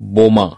Boma.